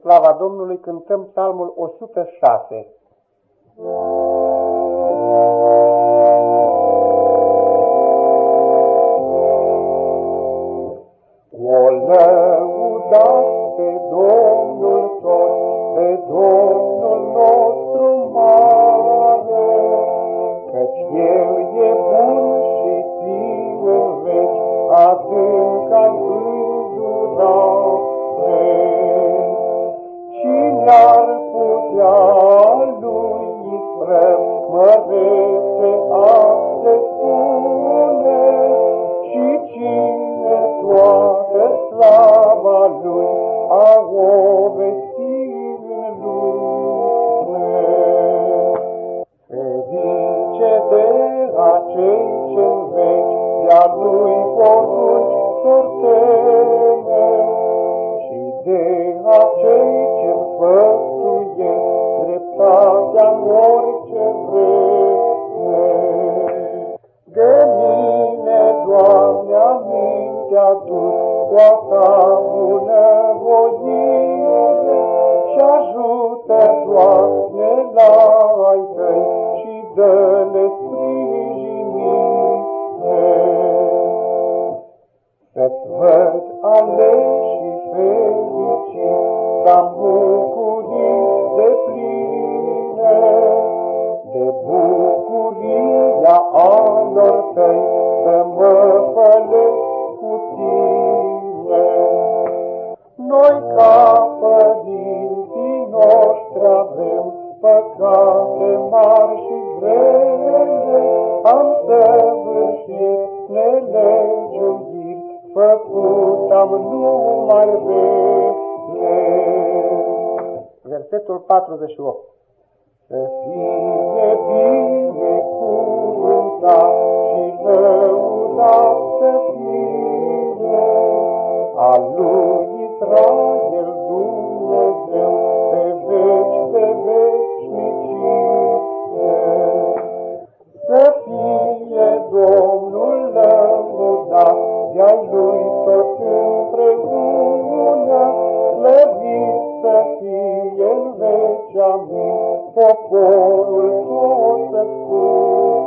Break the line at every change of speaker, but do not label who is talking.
slava Domnului cântăm psalmul 106. O lăudați pe Domnul tot, pe Domnul nostru mare, căci El e bun și țin în veci, adânca îndurare. Cine-ar putea lui Ifrem mărețe a se spune și cine toată slava lui a o vesti în lume. Ferice de acei ce-n veci de-a lui porunci sortene și de acei Doamne, aminte adus toată bună voire și ajută, Doamne, la ai tăi și dă-le sprijinire. Să-ți văd aleși fericit, să-am bucurii părinții noștri avem păcate mari și grele, am săvârșit nelegiuiri, făcut am numai rele. Versetul 48 Să fie ai lui tot împreună, slăvit să fie în veci, amin, poporul tot să spună.